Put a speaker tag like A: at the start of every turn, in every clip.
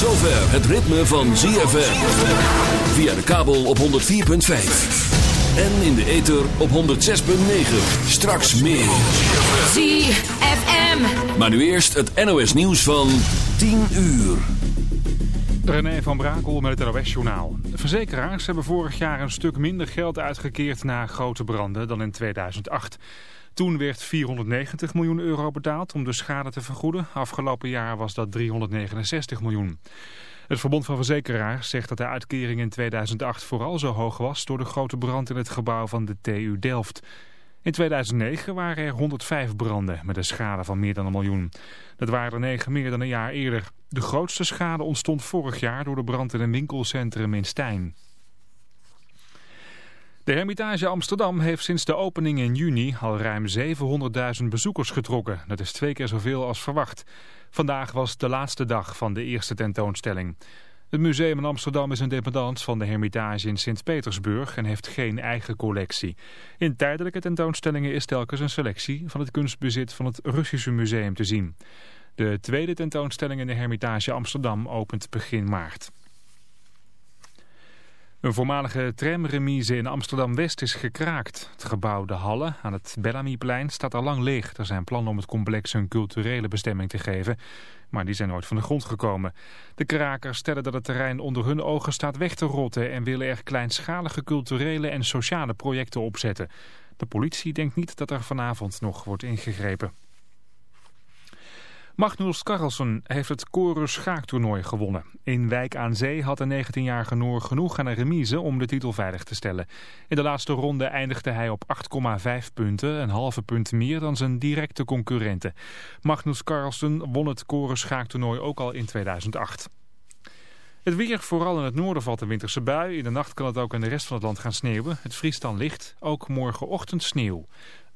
A: zover het ritme van ZFM. Via de kabel op 104.5. En in de ether op 106.9. Straks meer.
B: ZFM.
A: Maar nu eerst het NOS nieuws van 10 uur.
C: René van Brakel met het NOS-journaal. Verzekeraars hebben vorig jaar een stuk minder geld uitgekeerd na grote branden dan in 2008. Toen werd 490 miljoen euro betaald om de schade te vergoeden. Afgelopen jaar was dat 369 miljoen. Het Verbond van Verzekeraars zegt dat de uitkering in 2008 vooral zo hoog was... door de grote brand in het gebouw van de TU Delft. In 2009 waren er 105 branden met een schade van meer dan een miljoen. Dat waren er 9 meer dan een jaar eerder. De grootste schade ontstond vorig jaar door de brand in een winkelcentrum in Stijn. De Hermitage Amsterdam heeft sinds de opening in juni al ruim 700.000 bezoekers getrokken. Dat is twee keer zoveel als verwacht. Vandaag was de laatste dag van de eerste tentoonstelling. Het museum in Amsterdam is een dependance van de Hermitage in Sint-Petersburg en heeft geen eigen collectie. In tijdelijke tentoonstellingen is telkens een selectie van het kunstbezit van het Russische museum te zien. De tweede tentoonstelling in de Hermitage Amsterdam opent begin maart. Een voormalige tramremise in Amsterdam-West is gekraakt. Het gebouw De Halle aan het Bellamyplein staat al lang leeg. Er zijn plannen om het complex een culturele bestemming te geven, maar die zijn nooit van de grond gekomen. De krakers stellen dat het terrein onder hun ogen staat weg te rotten en willen er kleinschalige culturele en sociale projecten opzetten. De politie denkt niet dat er vanavond nog wordt ingegrepen. Magnus Carlsen heeft het Chorus schaaktoernooi gewonnen. In Wijk aan Zee had de 19-jarige Noor genoeg aan een remise om de titel veilig te stellen. In de laatste ronde eindigde hij op 8,5 punten, een halve punt meer dan zijn directe concurrenten. Magnus Carlsen won het Chorus schaaktoernooi ook al in 2008. Het weer, vooral in het noorden valt een winterse bui. In de nacht kan het ook in de rest van het land gaan sneeuwen. Het vriest dan licht, ook morgenochtend sneeuw.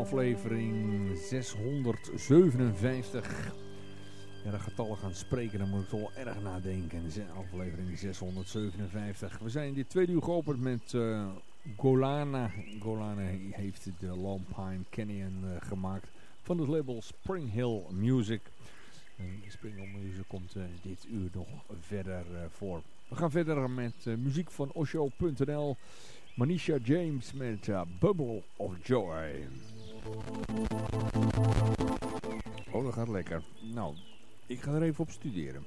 D: aflevering 657. Ja, de getallen gaan spreken, dan moet ik wel erg nadenken. Aflevering 657. We zijn dit tweede uur geopend met uh, Golana. Golana heeft de Long Pine Canyon uh, gemaakt van het label Spring Hill Music. En Spring Hill Music komt uh, dit uur nog verder voor. We gaan verder met muziek van Osho.nl. Manisha James met Bubble of Joy. Oh, dat gaat lekker. Nou, ik ga er even op studeren.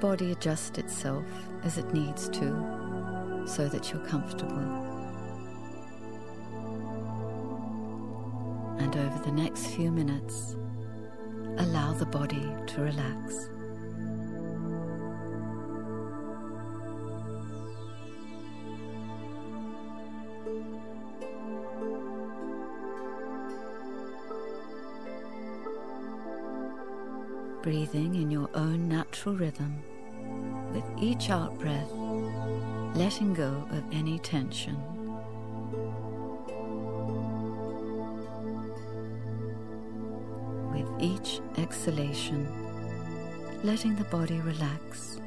E: Body adjust itself as it needs to so that you're comfortable. And over the next few minutes, allow the body to relax. Breathing in your own natural rhythm, with each out breath, letting go of any tension. With each exhalation, letting the body relax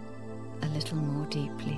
E: a little more deeply.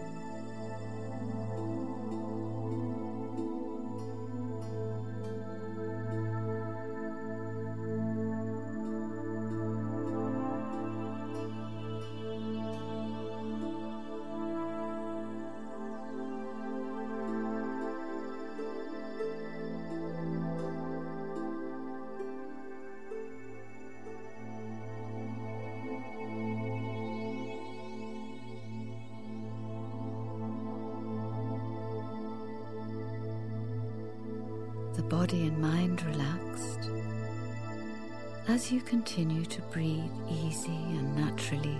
E: You continue to breathe easy and naturally,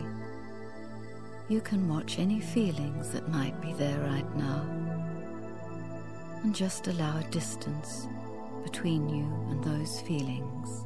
E: you can watch any feelings that might be there right now and just allow a distance between you and those feelings.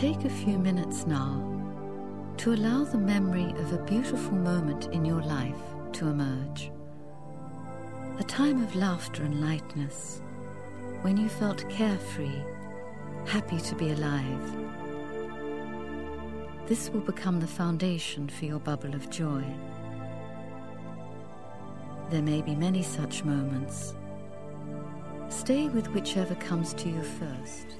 E: Take a few minutes now to allow the memory of a beautiful moment in your life to emerge. A time of laughter and lightness when you felt carefree, happy to be alive. This will become the foundation for your bubble of joy. There may be many such moments. Stay with whichever comes to you first.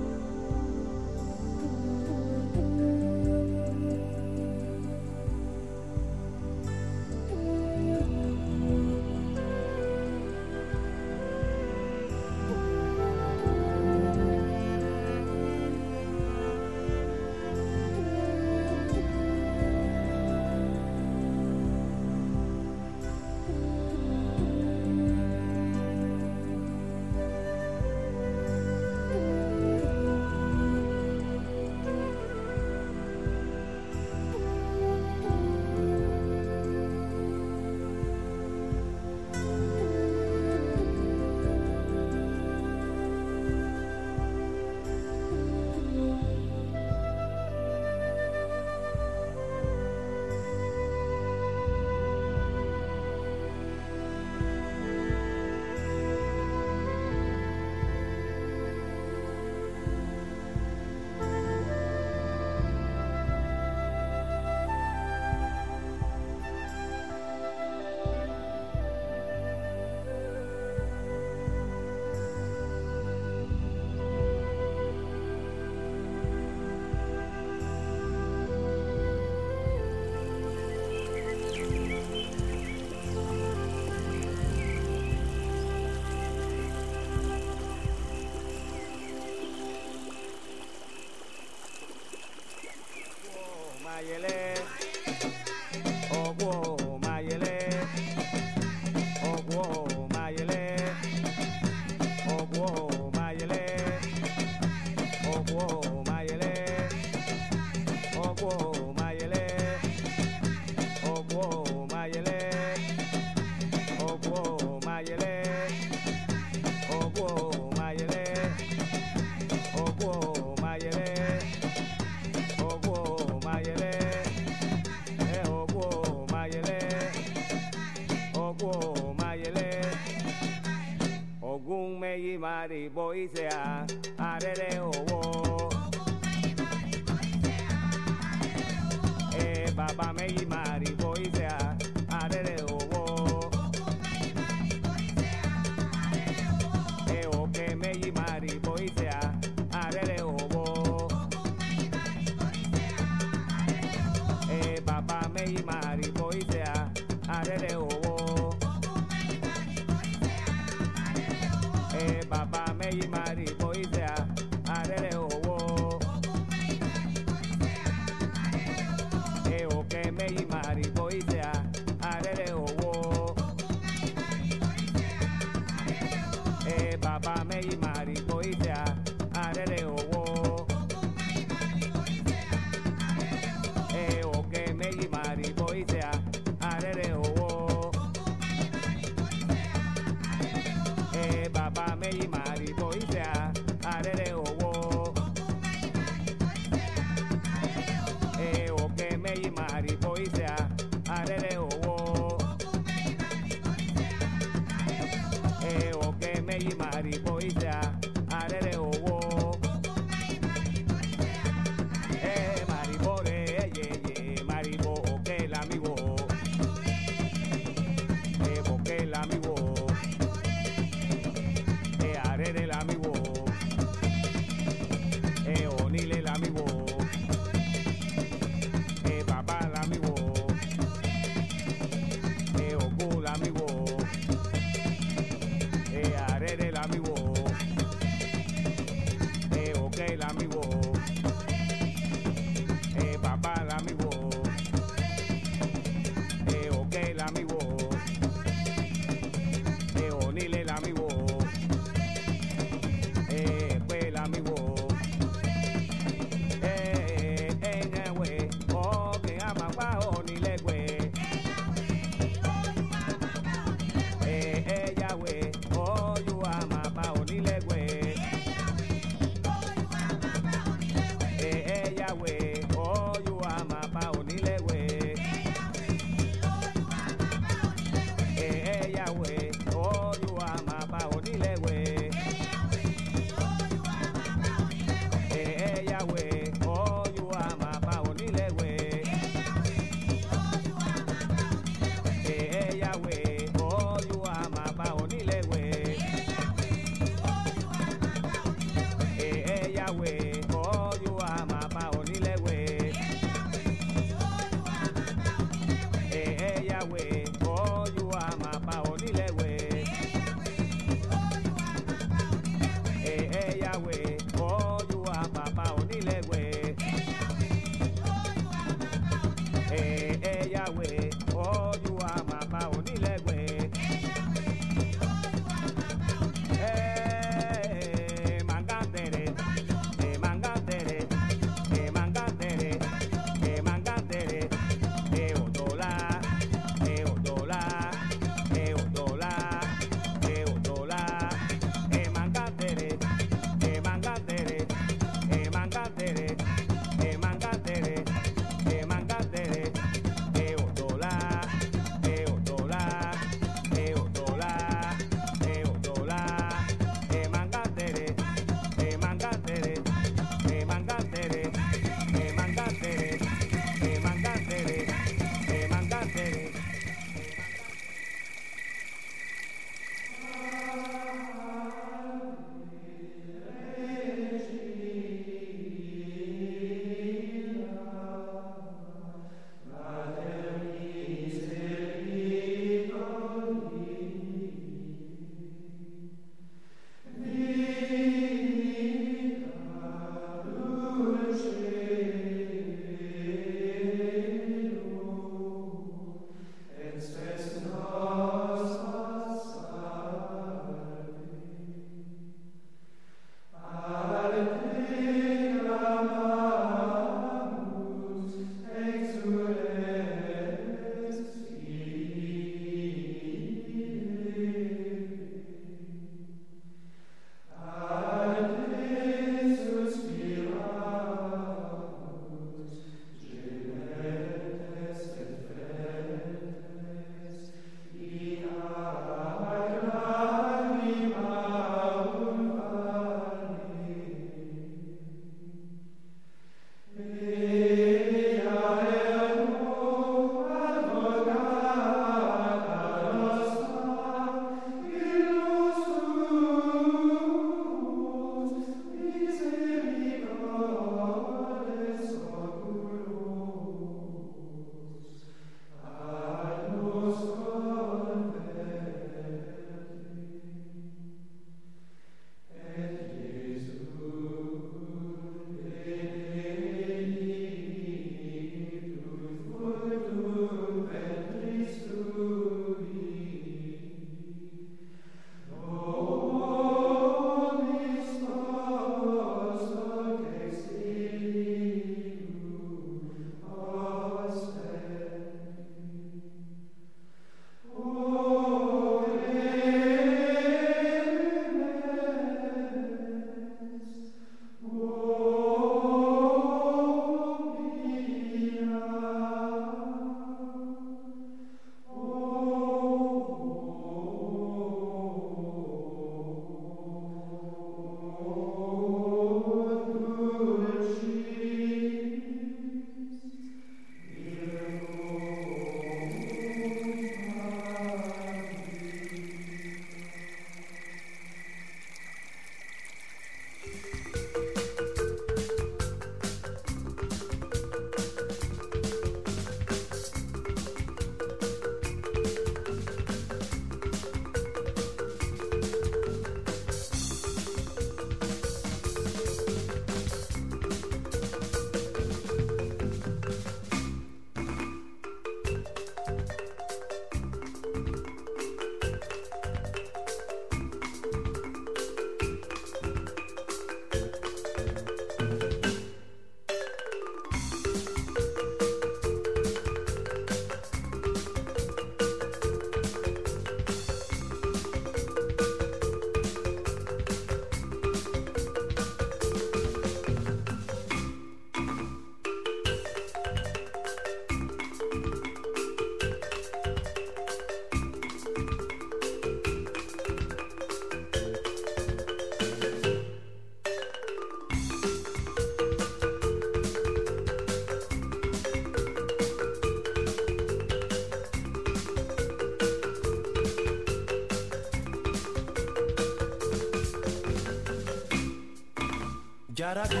F: Jarabi,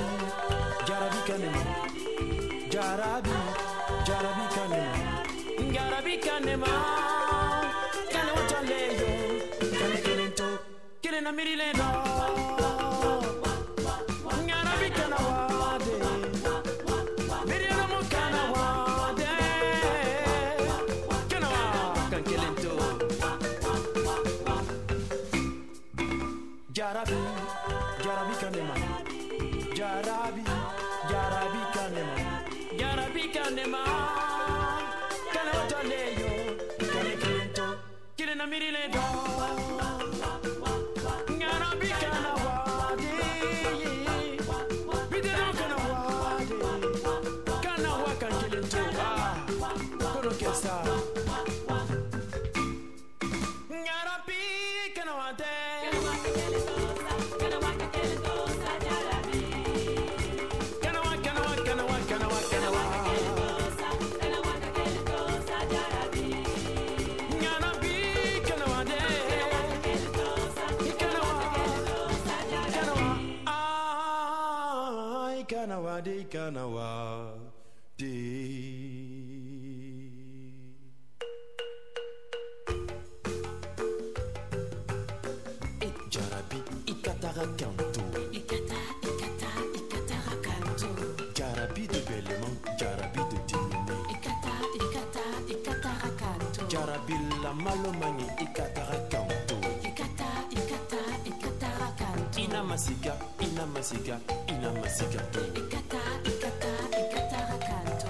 F: Jarabi Kanema, Jarabi, Jarabi Kanema, Jarabi Kanema. que está masika ina masika ina masika to ikata ikata ikata rakanto.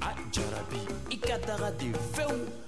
F: Ajarabi ikata de
G: feu.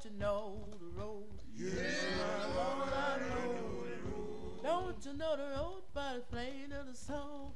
G: Don't you know the road? Yes, yeah, Lord, I know the road. Don't you know the road by the plain of the
H: soul?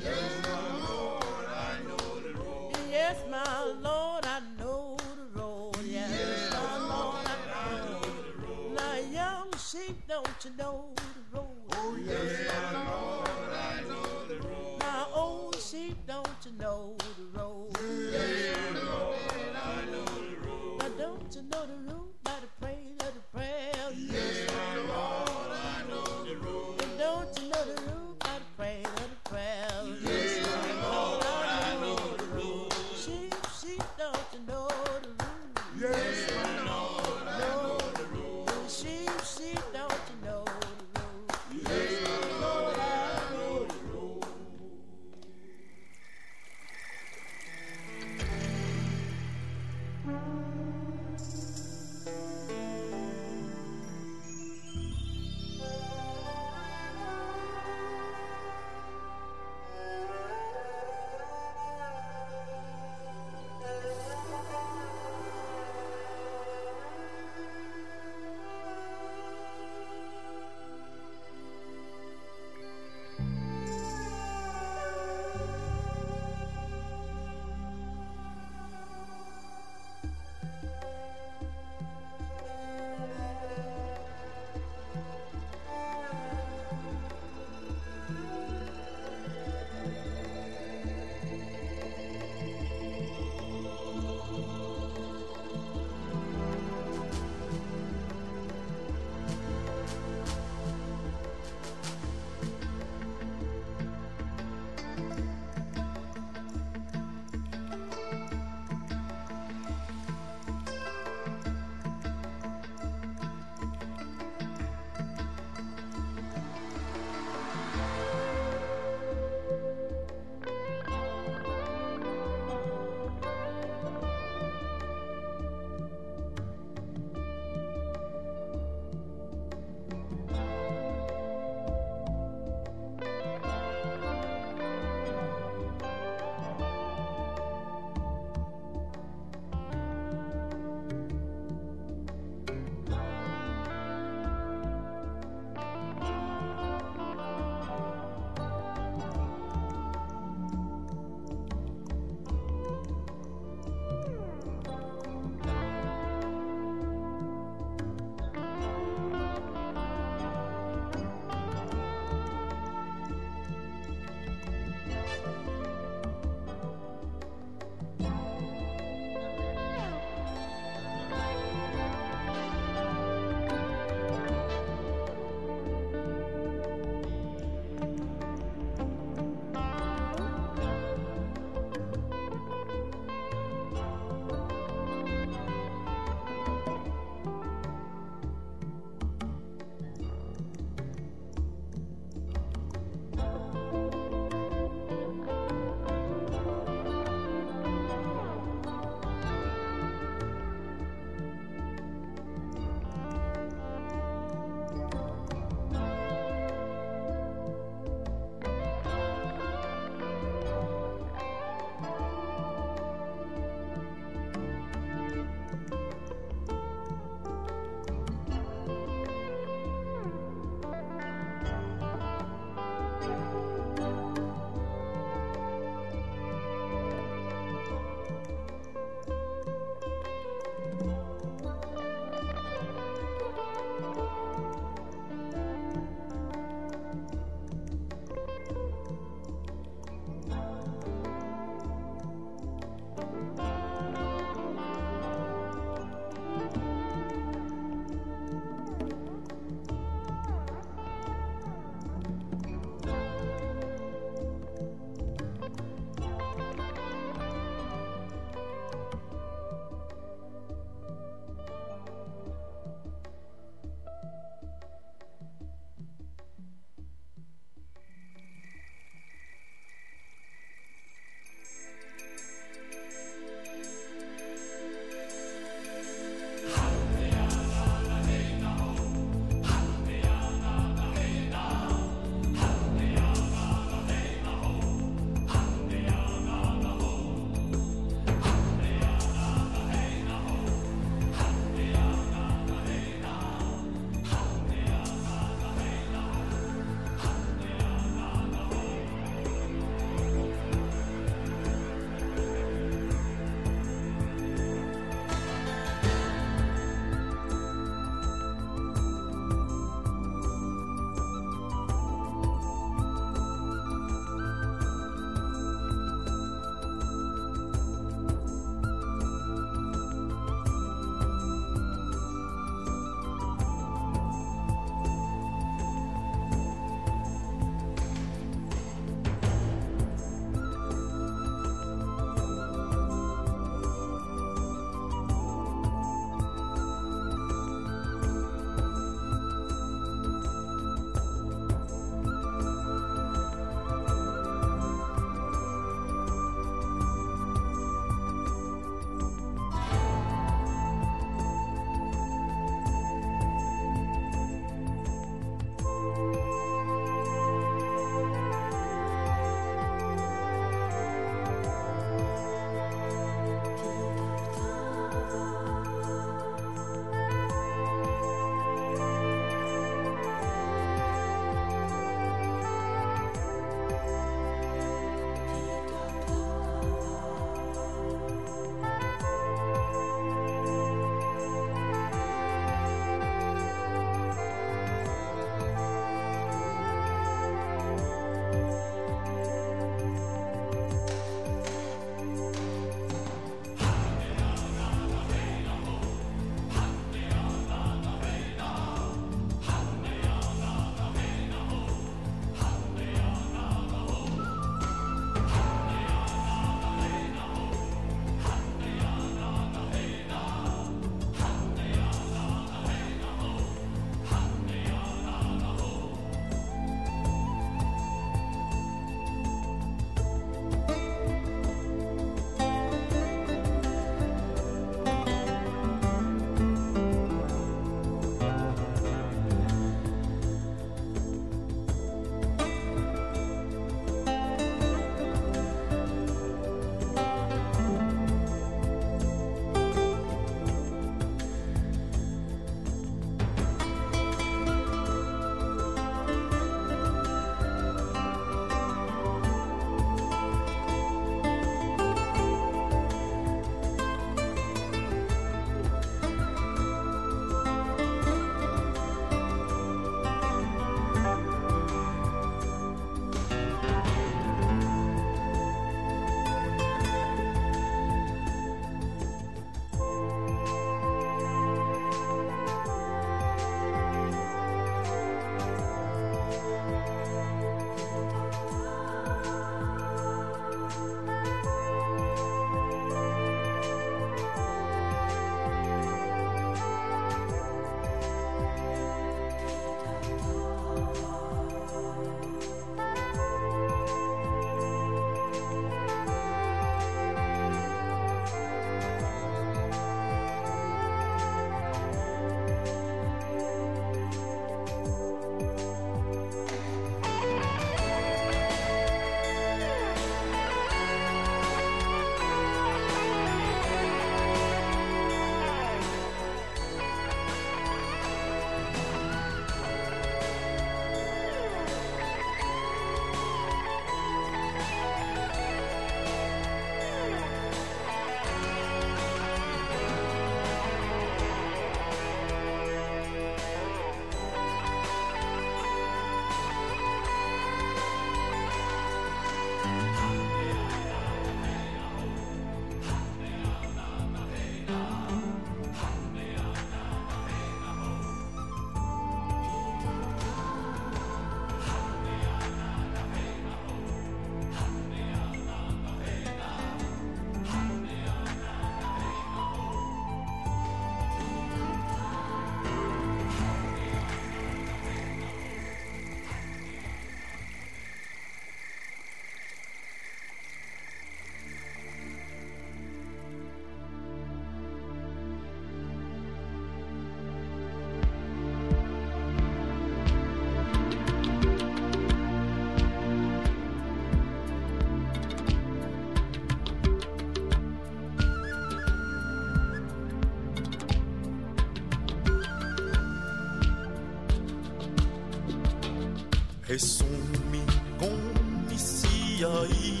H: ressume, come-se
D: aí.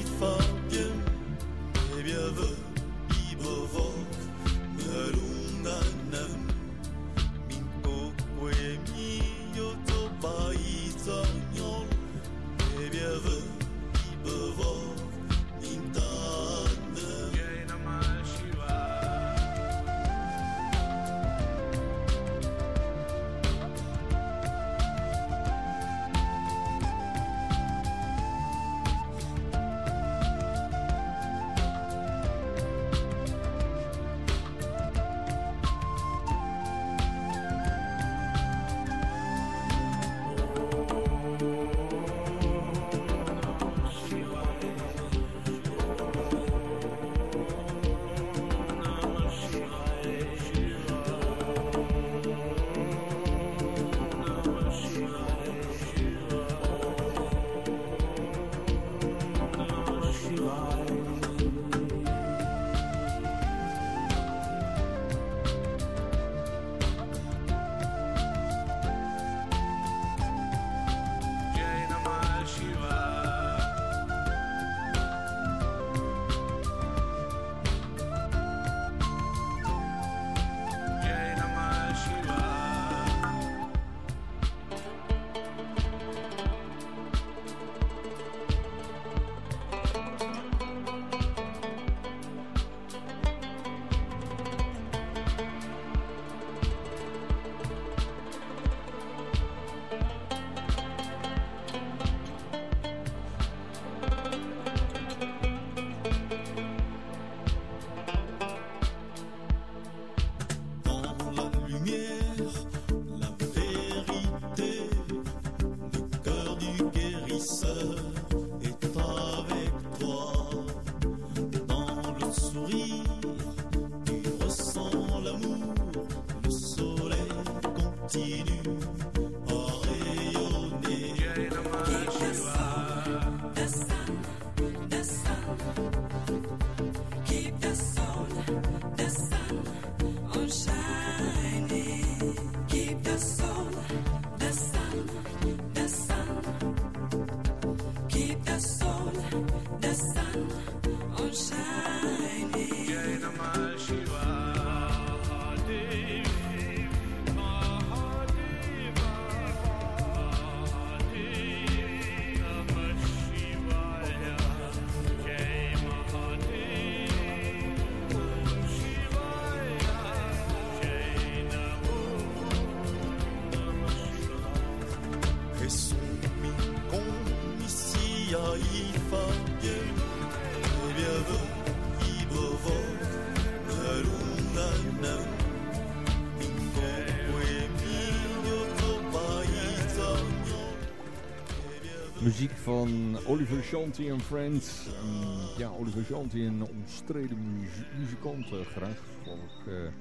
D: Van Oliver Shanti en Friends. En, ja, Oliver Shanti, een omstreden muzikant, eh, graag. Volk, eh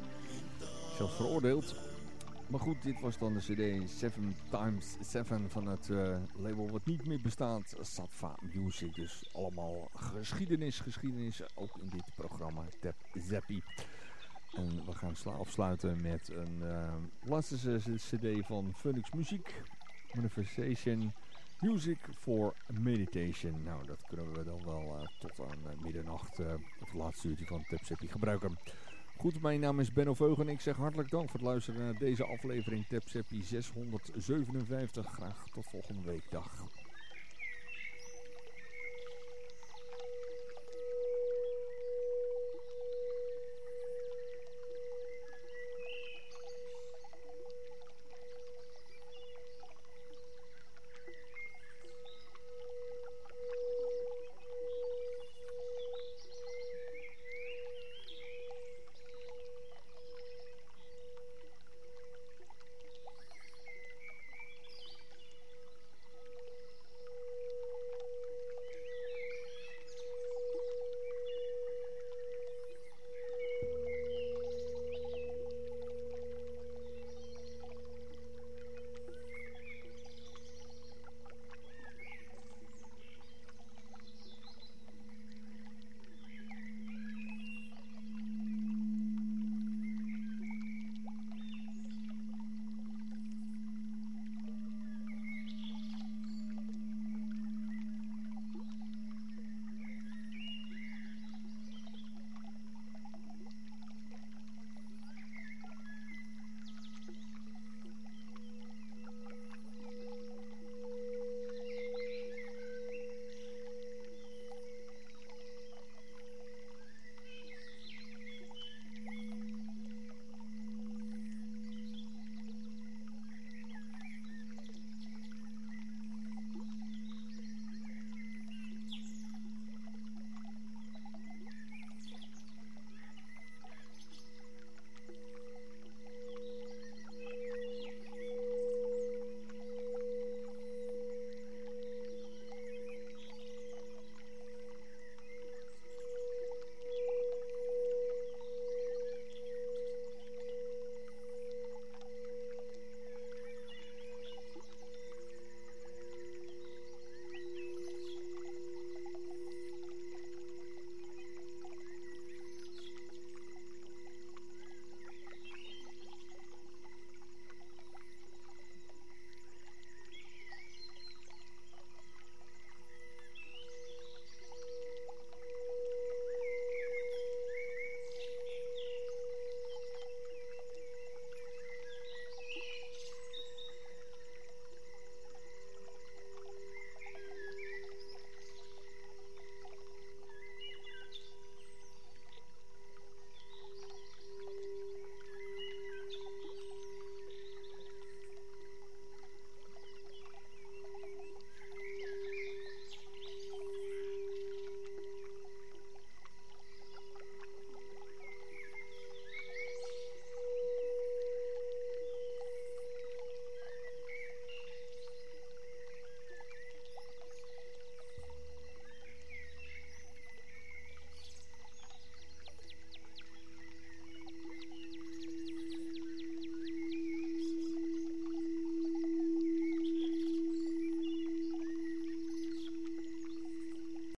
D: zelfs veroordeeld. Maar goed, dit was dan de cd 7 times 7 van het eh, label wat niet meer bestaat. Satva Music. Dus allemaal geschiedenis, geschiedenis. Ook in dit programma Tap Zappie. En we gaan afsluiten met een laatste cd van Phoenix Muziek. Manifestation Music for Meditation. Nou, dat kunnen we dan wel eh, tot aan eh, middernacht, eh het laatste uurtje van Tap Zappie gebruiken. Goed, mijn naam is Benno Veugen en ik zeg hartelijk dank voor het luisteren naar deze aflevering Tap Zappie 657. Graag tot volgende week. Dag.